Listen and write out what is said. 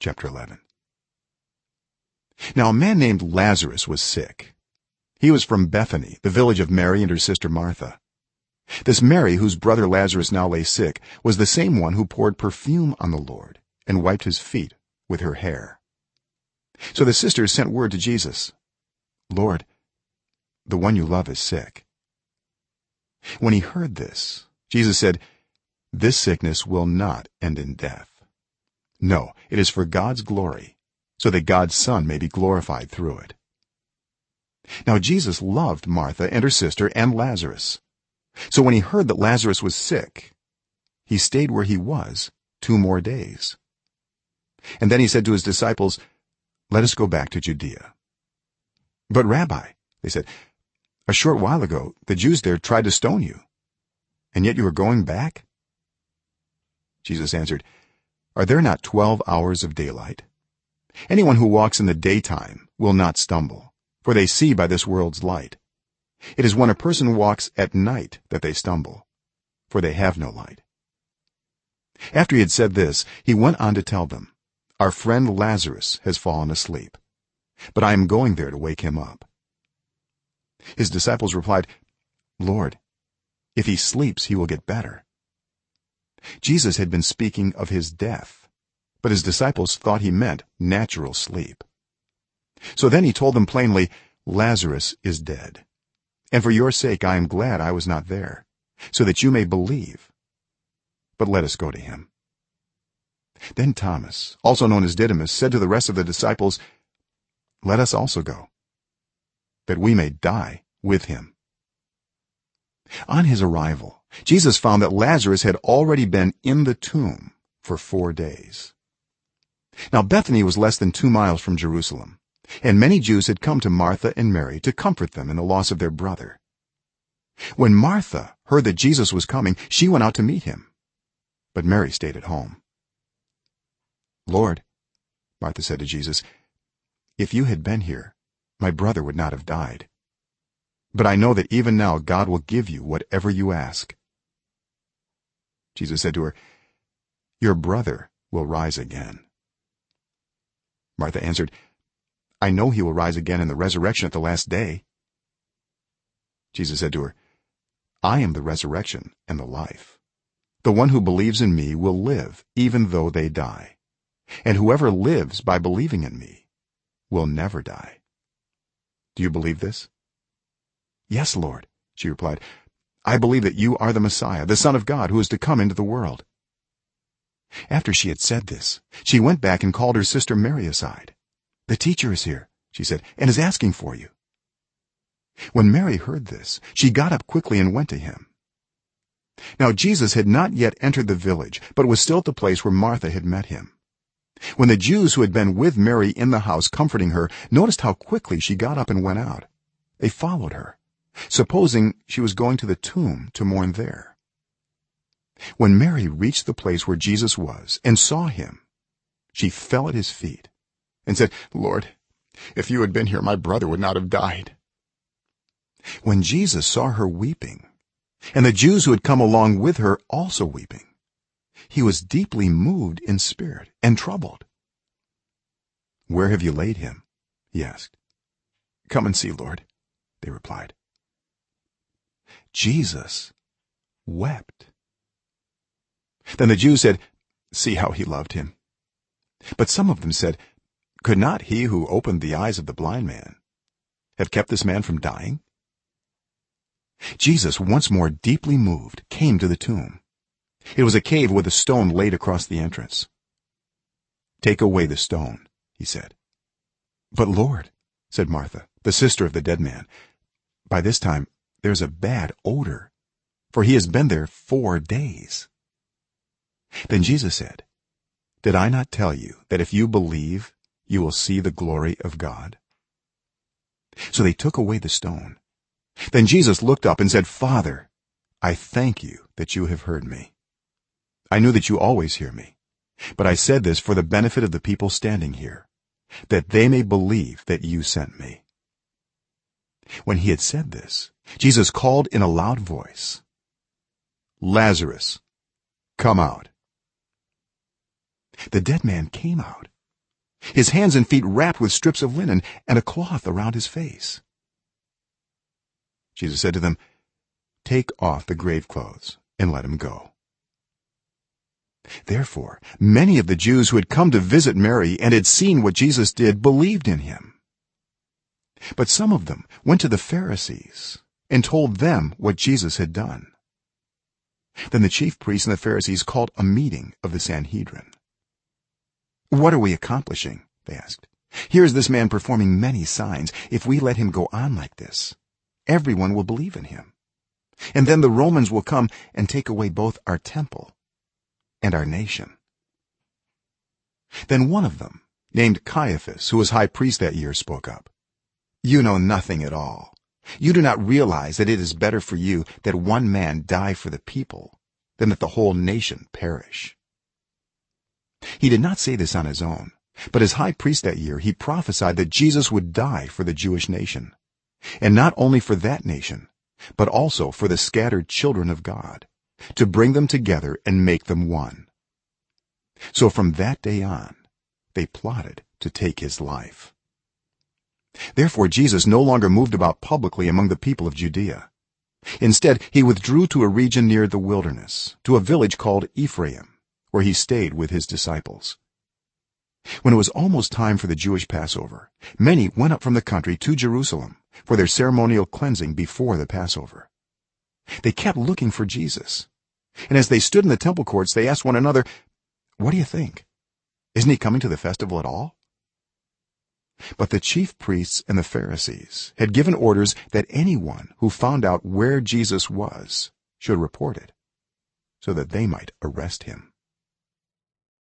chapter 11 now a man named lazarus was sick. He was from bethany the village of mary and her sister martha. This mary whose brother lazarus now lay sick was the same one who poured perfume on the lord and wiped his feet with her hair. So the sisters sent word to jesus lord the one you love is sick. When he heard this jesus said this sickness will not end in death no it is for god's glory so that god's son may be glorified through it. Now jesus loved martha and her sister and lazarus. So when he heard that lazarus was sick he stayed where he was 2 more days. And then he said to his disciples let us go back to judea. But rabbi they said a short while ago the jews there tried to stone you and yet you are going back? Jesus answered are there not 12 hours of daylight? Anyone who walks in the daytime will not stumble for they see by this world's light. It is when a person walks at night that they stumble for they have no light. After he had said this he went on to tell them our friend lazarus has fallen asleep but i am going there to wake him up. His disciples replied lord if he sleeps he will get better jesus had been speaking of his death but his disciples thought he meant natural sleep. So then he told them plainly lazarus is dead and for your sake i am glad i was not there so that you may believe. But let us go to him. Then thomas also known as didymus said to the rest of the disciples let us also go that we may die with him. On his arrival jesus found that lazarus had already been in the tomb for 4 days. Now bethany was less than 2 miles from jerusalem and many jews had come to martha and mary to comfort them in the loss of their brother. When martha heard that jesus was coming she went out to meet him but mary stayed at home. Lord martha said to jesus if you had been here my brother would not have died. But i know that even now god will give you whatever you ask jesus said to her your brother will rise again. Martha answered i know he will rise again in the resurrection at the last day. Jesus said to her i am the resurrection and the life. The one who believes in me will live even though they die. And whoever lives by believing in me will never die. Do you believe this? Yes lord she replied i believe that you are the messiah the son of god who is to come into the world. After she had said this she went back and called her sister mary aside. The teacher is here she said and is asking for you. When mary heard this she got up quickly and went to him. Now jesus had not yet entered the village but was still at the place where martha had met him. When the jews who had been with mary in the house comforting her noticed how quickly she got up and went out they followed her supposing she was going to the tomb to mourn there. When mary reached the place where jesus was and saw him she fell at his feet and said lord if you had been here my brother would not have died. When jesus saw her weeping and the jews who had come along with her also weeping he was deeply moved in spirit and troubled. Where have you laid him? he asked. Come and see lord they replied jesus wept. Then the jews said see how he loved him. But some of them said could not he who opened the eyes of the blind man have kept this man from dying? Jesus once more deeply moved came to the tomb. It was a cave with a stone laid across the entrance. Take away the stone he said. But lord said martha the sister of the dead man by this time there's a bad odor for he has been there 4 days. Then jesus said did i not tell you that if you believe you will see the glory of god? So they took away the stone. Then jesus looked up and said father i thank you that you have heard me. I knew that you always hear me but i said this for the benefit of the people standing here that they may believe that you sent me. When he had said this jesus called in a loud voice lazarus come out. The dead man came out his hands and feet wrapped with strips of linen and a cloth around his face. Jesus said to them take off the grave clothes and let him go. Therefore many of the jews who had come to visit mary and had seen what jesus did believed in him. But some of them went to the pharisees and told them what jesus had done. Then the chief priests and the pharisees called a meeting of the sanhedrin. What are we accomplishing? they asked. Here is this man performing many signs. If we let him go on like this everyone will believe in him. And then the romans will come and take away both our temple and our nation. Then one of them named caiaphas who was high priest that year spoke up. You know nothing at all you do not realize that it is better for you that one man die for the people than that the whole nation perish. He did not say this on his own but as high priest that year he prophesied that jesus would die for the jewish nation. And not only for that nation but also for the scattered children of god to bring them together and make them one. So from that day on they plotted to take his life therefore jesus no longer moved about publicly among the people of judea. Instead he withdrew to a region near the wilderness to a village called ephraim where he stayed with his disciples. When it was almost time for the jewish passover many went up from the country to jerusalem for their ceremonial cleansing before the passover. They kept looking for jesus. And as they stood in the temple courts they asked one another what do you think? Isn't he coming to the festival at all but the chief priests and the pharisees had given orders that anyone who found out where jesus was should report it so that they might arrest him